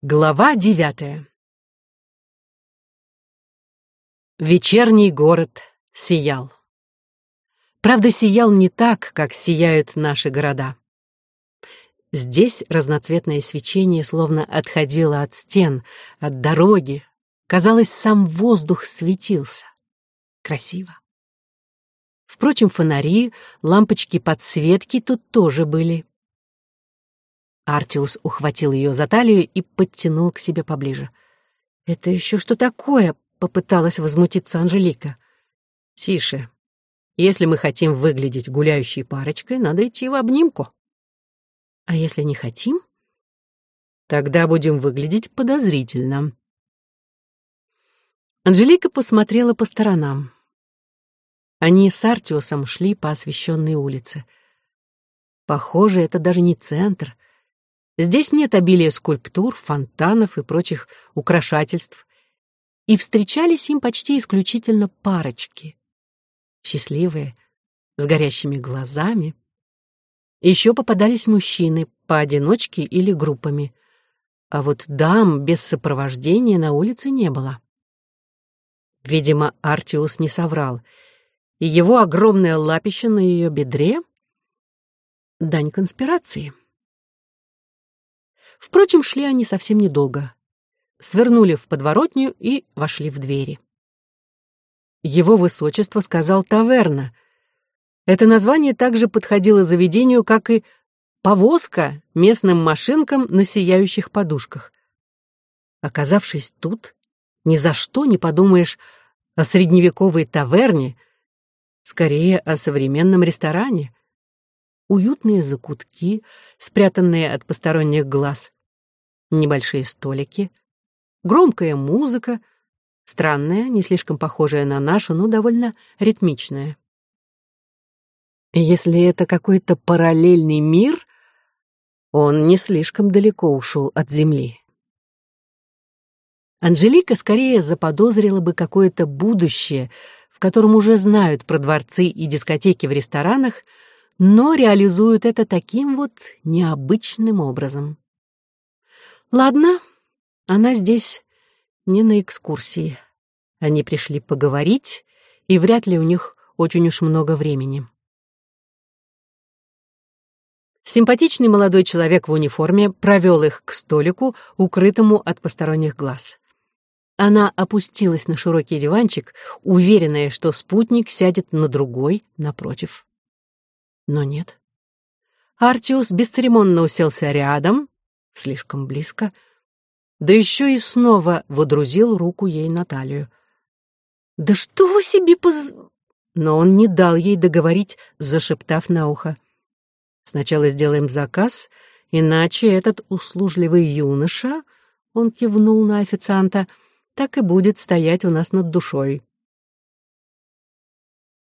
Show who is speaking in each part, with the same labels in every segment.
Speaker 1: Глава девятая Вечерний город сиял. Правда, сиял не так, как сияют наши города. Здесь разноцветное свечение словно отходило от стен, от дороги. Казалось, сам воздух светился. Красиво. Впрочем, фонари, лампочки подсветки тут тоже были. Артиус ухватил ее за талию и подтянул к себе поближе. «Это еще что такое?» — попыталась возмутиться Анжелика. «Тише. Если мы хотим выглядеть гуляющей парочкой, надо идти в обнимку». «А если не хотим?» «Тогда будем выглядеть подозрительно». Анжелика посмотрела по сторонам. Они с Артиусом шли по освещенной улице. Похоже, это даже не центр — Здесь нет обилия скульптур, фонтанов и прочих украшательств. И встречались им почти исключительно парочки. Счастливые, с горящими глазами. Еще попадались мужчины, поодиночке или группами. А вот дам без сопровождения на улице не было. Видимо, Артиус не соврал, и его огромное лапище на ее бедре — дань конспирации. Впрочем, шли они совсем недолго. Свернули в подворотню и вошли в двери. Его высочество сказал «таверна». Это название также подходило заведению, как и «повозка» местным машинкам на сияющих подушках. Оказавшись тут, ни за что не подумаешь о средневековой таверне, скорее о современном ресторане. Уютные закутки, спрятанные от посторонних глаз небольшие столики, громкая музыка, странная, не слишком похожая на нашу, но довольно ритмичная. Если это какой-то параллельный мир, он не слишком далеко ушел от Земли. Анжелика скорее заподозрила бы какое-то будущее, в котором уже знают про дворцы и дискотеки в ресторанах, но реализуют это таким вот необычным образом. Ладно, она здесь не на экскурсии. Они пришли поговорить, и вряд ли у них очень уж много времени. Симпатичный молодой человек в униформе провел их к столику, укрытому от посторонних глаз. Она опустилась на широкий диванчик, уверенная, что спутник сядет на другой, напротив. Но нет. Артиус бесцеремонно уселся рядом, слишком близко, да еще и снова водрузил руку ей на талию. «Да что вы себе поз...» Но он не дал ей договорить, зашептав на ухо. «Сначала сделаем заказ, иначе этот услужливый юноша...» Он кивнул на официанта. «Так и будет стоять у нас над душой».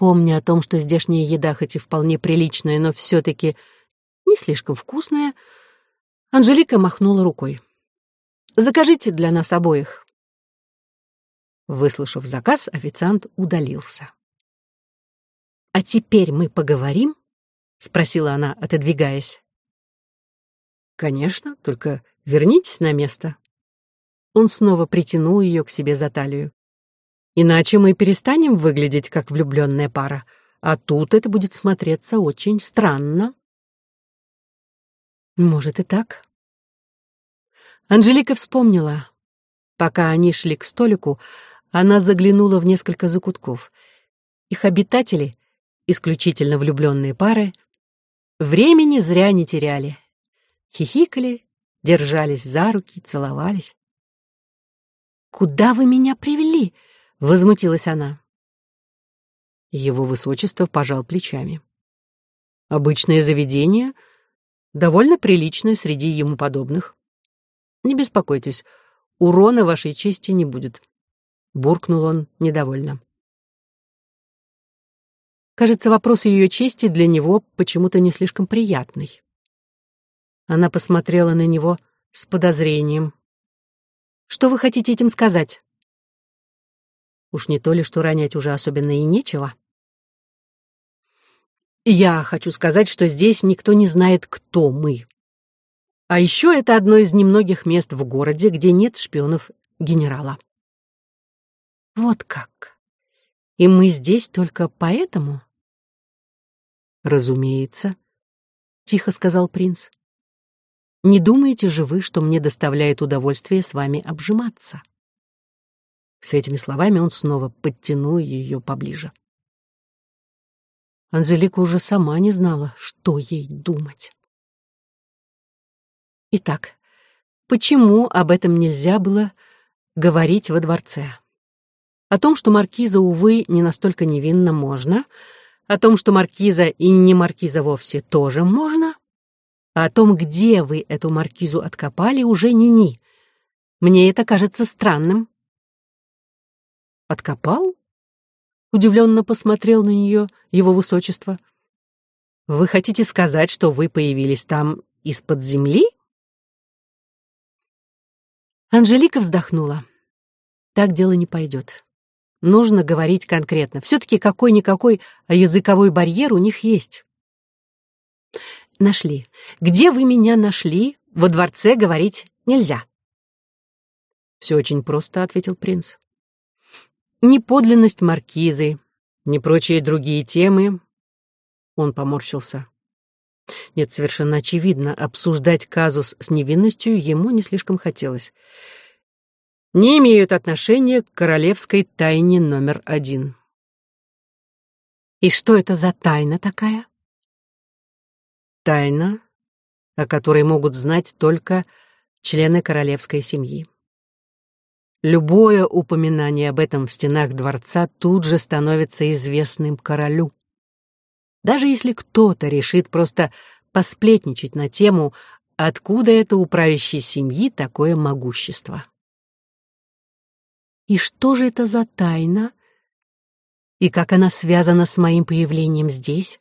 Speaker 1: Помня о том, что здешняя еда хоть и вполне приличная, но все-таки не слишком вкусная, Анжелика махнула рукой. «Закажите для нас обоих». Выслушав заказ, официант удалился. «А теперь мы поговорим?» — спросила она, отодвигаясь. «Конечно, только вернитесь на место». Он снова притянул ее к себе за талию. «Иначе мы перестанем выглядеть как влюбленная пара, а тут это будет смотреться очень странно». Может и так. Анжелика вспомнила. Пока они шли к столику, она заглянула в несколько закутков. Их обитатели, исключительно влюбленные пары, времени зря не теряли. Хихикали, держались за руки, целовались. «Куда вы меня привели?» — возмутилась она. Его высочество пожал плечами. «Обычное заведение — довольно приличная среди ему подобных. Не беспокойтесь, урона вашей чести не будет. Буркнул он недовольно. Кажется, вопрос ее чести для него почему-то не слишком приятный. Она посмотрела на него с подозрением. «Что вы хотите этим сказать?» Уж не то ли, что ронять уже особенно и нечего. Я хочу сказать, что здесь никто не знает, кто мы. А еще это одно из немногих мест в городе, где нет шпионов генерала. Вот как. И мы здесь только поэтому? Разумеется, тихо сказал принц. Не думаете же вы, что мне доставляет удовольствие с вами обжиматься? С этими словами он снова подтянул ее поближе. Анжелика уже сама не знала, что ей думать. Итак, почему об этом нельзя было говорить во дворце? О том, что маркиза, увы, не настолько невинна, можно. О том, что маркиза и не маркиза вовсе, тоже можно. А о том, где вы эту маркизу откопали, уже ни-ни. Мне это кажется странным. Откопал? Удивленно посмотрел на нее его высочество. Вы хотите сказать, что вы появились там из-под земли? Анжелика вздохнула. Так дело не пойдет. Нужно говорить конкретно. Все-таки какой-никакой языковой барьер у них есть. Нашли. Где вы меня нашли? Во дворце говорить нельзя. Все очень просто, ответил принц. Ни подлинность маркизы, ни прочие другие темы. Он поморщился. Нет, совершенно очевидно, обсуждать казус с невинностью ему не слишком хотелось. Не имеют отношения к королевской тайне номер один. И что это за тайна такая? Тайна, о которой могут знать только члены королевской семьи. Любое упоминание об этом в стенах дворца тут же становится известным королю. Даже если кто-то решит просто посплетничать на тему, откуда это у правящей семьи такое могущество. И что же это за тайна? И как она связана с моим появлением здесь?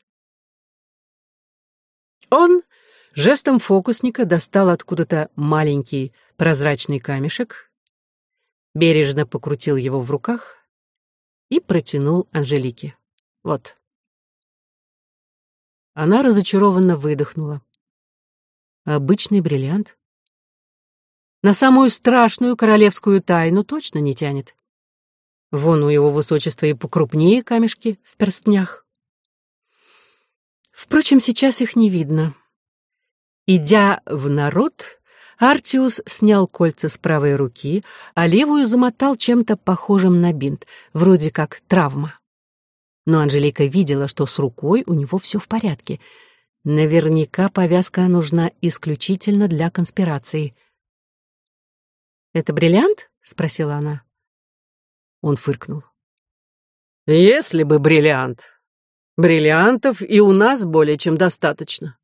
Speaker 1: Он жестом фокусника достал откуда-то маленький прозрачный камешек, бережно покрутил его в руках и протянул Анжелике. «Вот». Она разочарованно выдохнула. «Обычный бриллиант?» На самую страшную королевскую тайну точно не тянет. Вон у его высочества и покрупнее камешки в перстнях. Впрочем, сейчас их не видно. Идя в народ, Артиус снял кольца с правой руки, а левую замотал чем-то похожим на бинт, вроде как травма. Но Анжелика видела, что с рукой у него все в порядке. Наверняка повязка нужна исключительно для конспирации. «Это бриллиант?» — спросила она. Он фыркнул. «Если бы бриллиант. Бриллиантов и у нас более чем достаточно.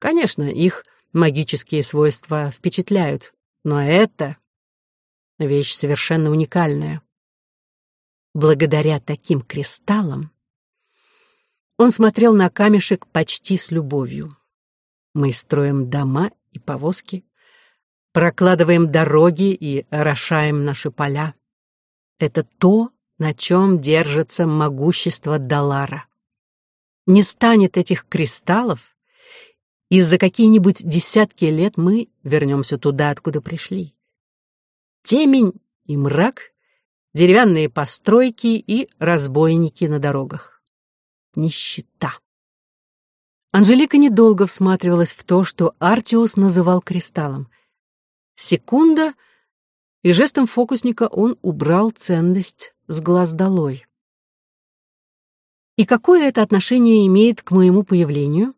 Speaker 1: Конечно, их магические свойства впечатляют, но это вещь совершенно уникальная. Благодаря таким кристаллам он смотрел на камешек почти с любовью. Мы строим дома и повозки, прокладываем дороги и орошаем наши поля. Это то, на чем держится могущество Далара. Не станет этих кристаллов, и за какие-нибудь десятки лет мы вернемся туда, откуда пришли. Темень и мрак, деревянные постройки и разбойники на дорогах. Нищета. Анжелика недолго всматривалась в то, что Артиус называл кристаллом. Секунда, и жестом фокусника он убрал ценность с глаз долой. И какое это отношение имеет к моему появлению?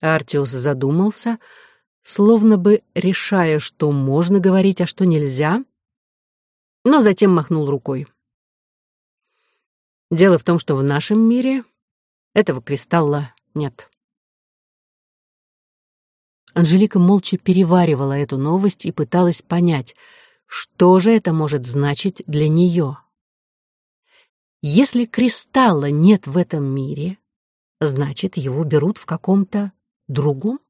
Speaker 1: Артиус задумался, словно бы решая, что можно говорить, а что нельзя, но затем махнул рукой. Дело в том, что в нашем мире этого кристалла нет. Анжелика молча переваривала эту новость и пыталась понять, что же это может значить для нее. Если кристалла нет в этом мире, значит, его берут в каком-то другом?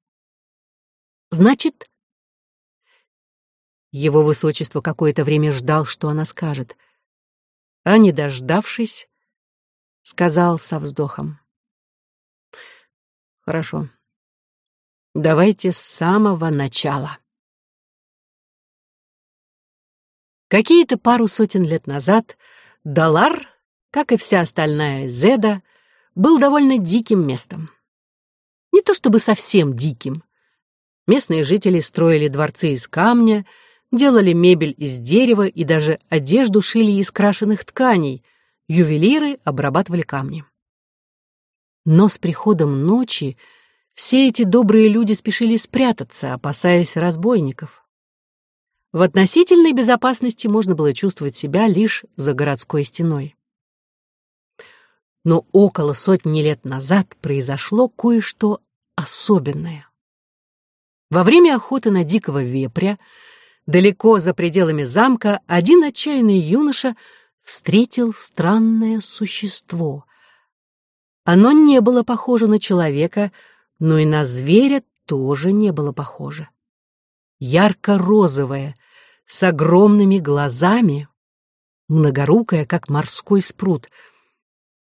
Speaker 1: Значит, его высочество какое-то время ждал, что она скажет, а, не дождавшись, сказал со вздохом. «Хорошо. Давайте с самого начала. Какие-то пару сотен лет назад Далар, как и вся остальная Зеда, был довольно диким местом. Не то чтобы совсем диким. Местные жители строили дворцы из камня, делали мебель из дерева и даже одежду шили из крашеных тканей, ювелиры обрабатывали камни. Но с приходом ночи все эти добрые люди спешили спрятаться, опасаясь разбойников. В относительной безопасности можно было чувствовать себя лишь за городской стеной. Но около сотни лет назад произошло кое-что особенное. Во время охоты на дикого вепря, далеко за пределами замка, один отчаянный юноша встретил странное существо. Оно не было похоже на человека, но и на зверя тоже не было похоже ярко-розовая, с огромными глазами, многорукая, как морской спрут.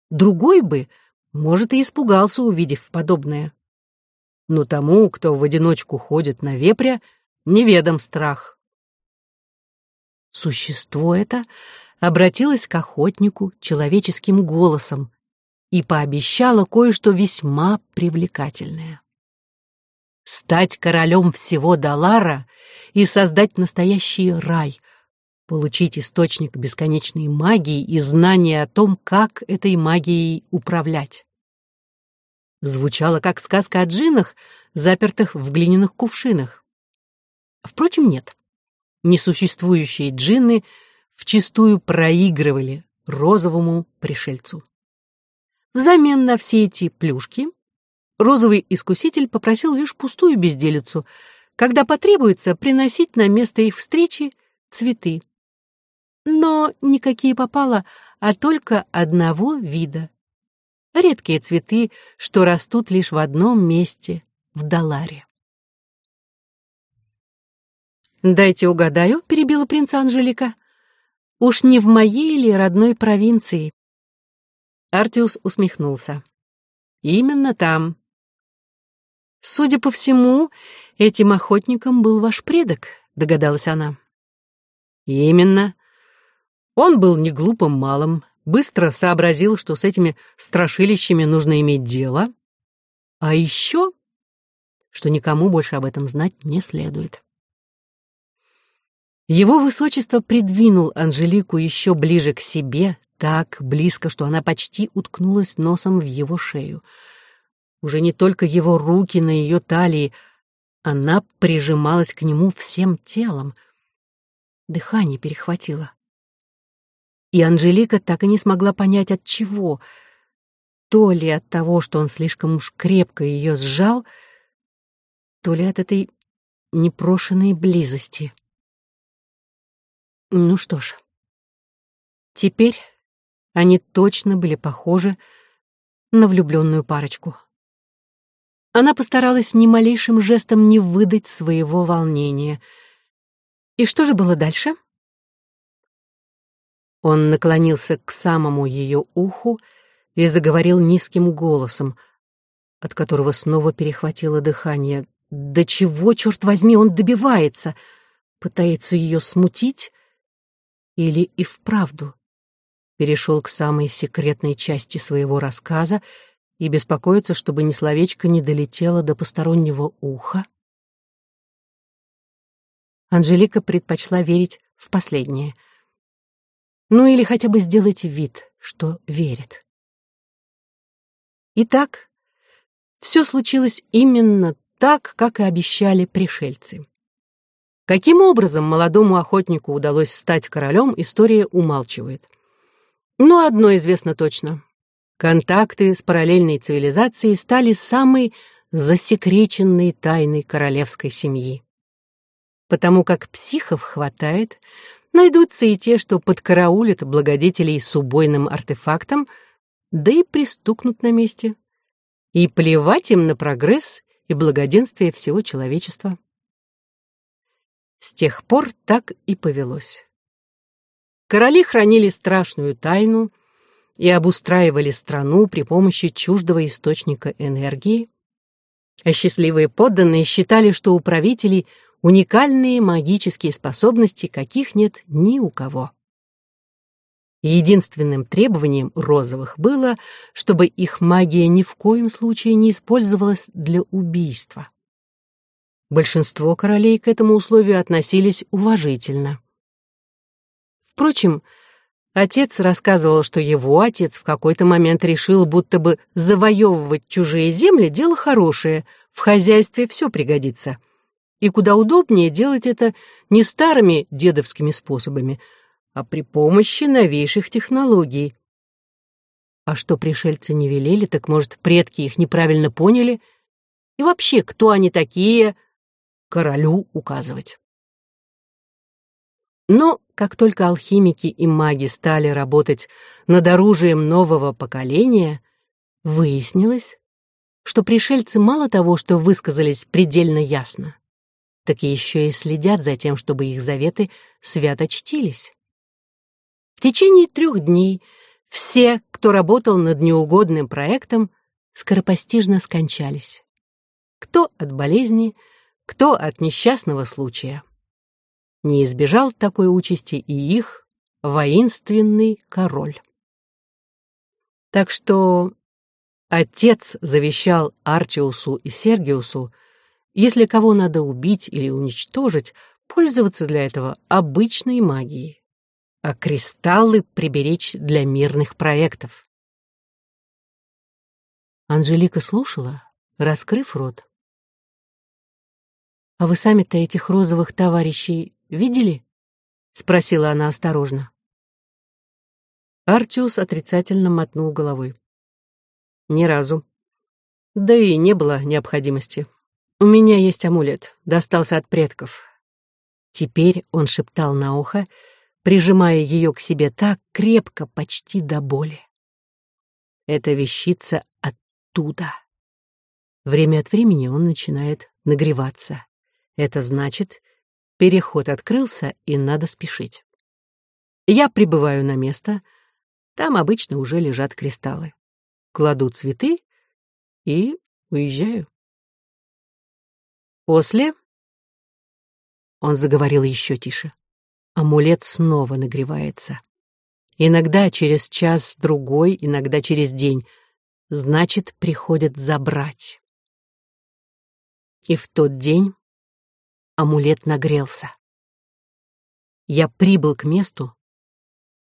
Speaker 1: Другой бы, может, и испугался, увидев подобное. Но тому, кто в одиночку ходит на вепря, неведом страх. Существо это обратилось к охотнику человеческим голосом и пообещало кое-что весьма привлекательное стать королем всего Далара и создать настоящий рай, получить источник бесконечной магии и знания о том, как этой магией управлять. Звучало как сказка о джинах, запертых в глиняных кувшинах. Впрочем, нет. Несуществующие джинны вчистую проигрывали розовому пришельцу. Взамен на все эти плюшки розовый искуситель попросил лишь пустую безделицу, когда потребуется приносить на место их встречи цветы. Но никакие попало, а только одного вида. Редкие цветы, что растут лишь в одном месте, в Даларе. «Дайте угадаю», — перебила принца Анжелика. «Уж не в моей или родной провинции?» Артиус усмехнулся. «Именно там, Судя по всему, этим охотником был ваш предок, догадалась она. Именно. Он был не глупым малым, быстро сообразил, что с этими страшилищами нужно иметь дело. А еще, что никому больше об этом знать не следует. Его высочество придвинул Анжелику еще ближе к себе, так близко, что она почти уткнулась носом в его шею — уже не только его руки на ее талии, она прижималась к нему всем телом. Дыхание перехватило. И Анжелика так и не смогла понять, от чего. То ли от того, что он слишком уж крепко ее сжал, то ли от этой непрошенной близости. Ну что ж, теперь они точно были похожи на влюбленную парочку. Она постаралась ни малейшим жестом не выдать своего волнения. И что же было дальше? Он наклонился к самому ее уху и заговорил низким голосом, от которого снова перехватило дыхание. «Да чего, черт возьми, он добивается? Пытается ее смутить? Или и вправду?» Перешел к самой секретной части своего рассказа и беспокоиться, чтобы ни словечко не долетело до постороннего уха? Анжелика предпочла верить в последнее. Ну или хотя бы сделать вид, что верит. Итак, все случилось именно так, как и обещали пришельцы. Каким образом молодому охотнику удалось стать королем, история умалчивает. Но одно известно точно. Контакты с параллельной цивилизацией стали самой засекреченной тайной королевской семьи. Потому как психов хватает, найдутся и те, что подкараулят благодетелей с убойным артефактом, да и пристукнут на месте. И плевать им на прогресс и благоденствие всего человечества. С тех пор так и повелось. Короли хранили страшную тайну, и обустраивали страну при помощи чуждого источника энергии, А счастливые подданные считали, что у правителей уникальные магические способности, каких нет ни у кого. Единственным требованием розовых было, чтобы их магия ни в коем случае не использовалась для убийства. Большинство королей к этому условию относились уважительно. Впрочем, отец рассказывал, что его отец в какой-то момент решил, будто бы завоевывать чужие земли — дело хорошее, в хозяйстве все пригодится. И куда удобнее делать это не старыми дедовскими способами — а при помощи новейших технологий. А что пришельцы не велели, так, может, предки их неправильно поняли? И вообще, кто они такие, королю указывать. Но как только алхимики и маги стали работать над оружием нового поколения, выяснилось, что пришельцы мало того, что высказались предельно ясно, так еще и следят за тем, чтобы их заветы свято чтились. В течение трех дней все, кто работал над неугодным проектом, скоропостижно скончались. Кто от болезни, кто от несчастного случая. Не избежал такой участи и их воинственный король. Так что отец завещал Артиусу и Сергиусу, если кого надо убить или уничтожить, пользоваться для этого обычной магией а кристаллы приберечь для мирных проектов. Анжелика слушала, раскрыв рот. «А вы сами-то этих розовых товарищей видели?» — спросила она осторожно. Артиус отрицательно мотнул головой. «Ни разу. Да и не было необходимости. У меня есть амулет, достался от предков». Теперь он шептал на ухо, прижимая ее к себе так крепко, почти до боли. Эта вещица оттуда. Время от времени он начинает нагреваться. Это значит, переход открылся, и надо спешить. Я прибываю на место, там обычно уже лежат кристаллы. Кладу цветы и уезжаю. После он заговорил еще тише амулет снова нагревается. Иногда через час-другой, иногда через день. Значит, приходят забрать. И в тот день амулет нагрелся. Я прибыл к месту,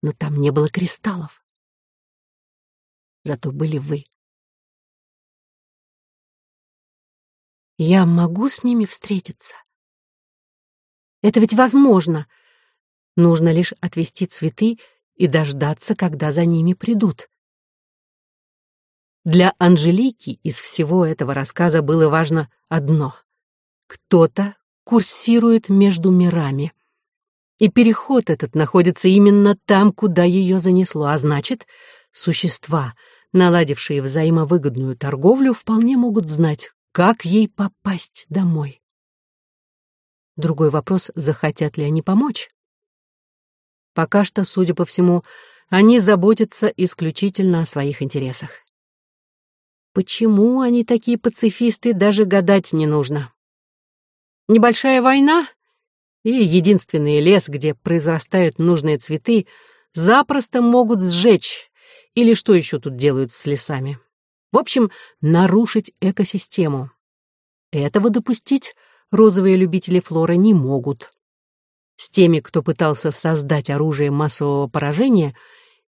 Speaker 1: но там не было кристаллов. Зато были вы. Я могу с ними встретиться? Это ведь возможно — Нужно лишь отвести цветы и дождаться, когда за ними придут. Для Анжелики из всего этого рассказа было важно одно. Кто-то курсирует между мирами. И переход этот находится именно там, куда ее занесло, а значит, существа, наладившие взаимовыгодную торговлю, вполне могут знать, как ей попасть домой. Другой вопрос, захотят ли они помочь. Пока что, судя по всему, они заботятся исключительно о своих интересах. Почему они такие пацифисты, даже гадать не нужно. Небольшая война и единственный лес, где произрастают нужные цветы, запросто могут сжечь, или что еще тут делают с лесами. В общем, нарушить экосистему. Этого допустить розовые любители флоры не могут с теми, кто пытался создать оружие массового поражения,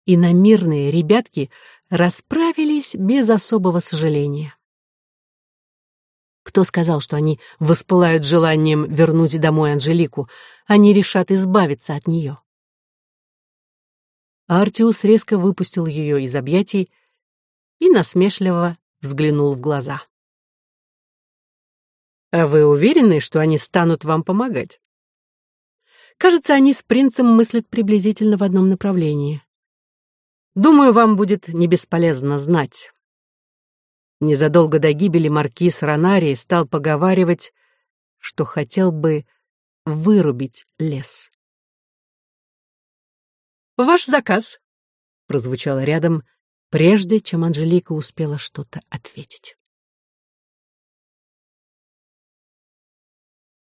Speaker 1: и на мирные ребятки расправились без особого сожаления. Кто сказал, что они воспылают желанием вернуть домой Анжелику, они решат избавиться от нее? Артиус резко выпустил ее из объятий и насмешливо взглянул в глаза. «А вы уверены, что они станут вам помогать?» Кажется, они с принцем мыслят приблизительно в одном направлении. Думаю, вам будет не бесполезно знать. Незадолго до гибели маркиз Ронарий стал поговаривать, что хотел бы вырубить лес. «Ваш заказ», — прозвучало рядом, прежде чем Анжелика успела что-то ответить.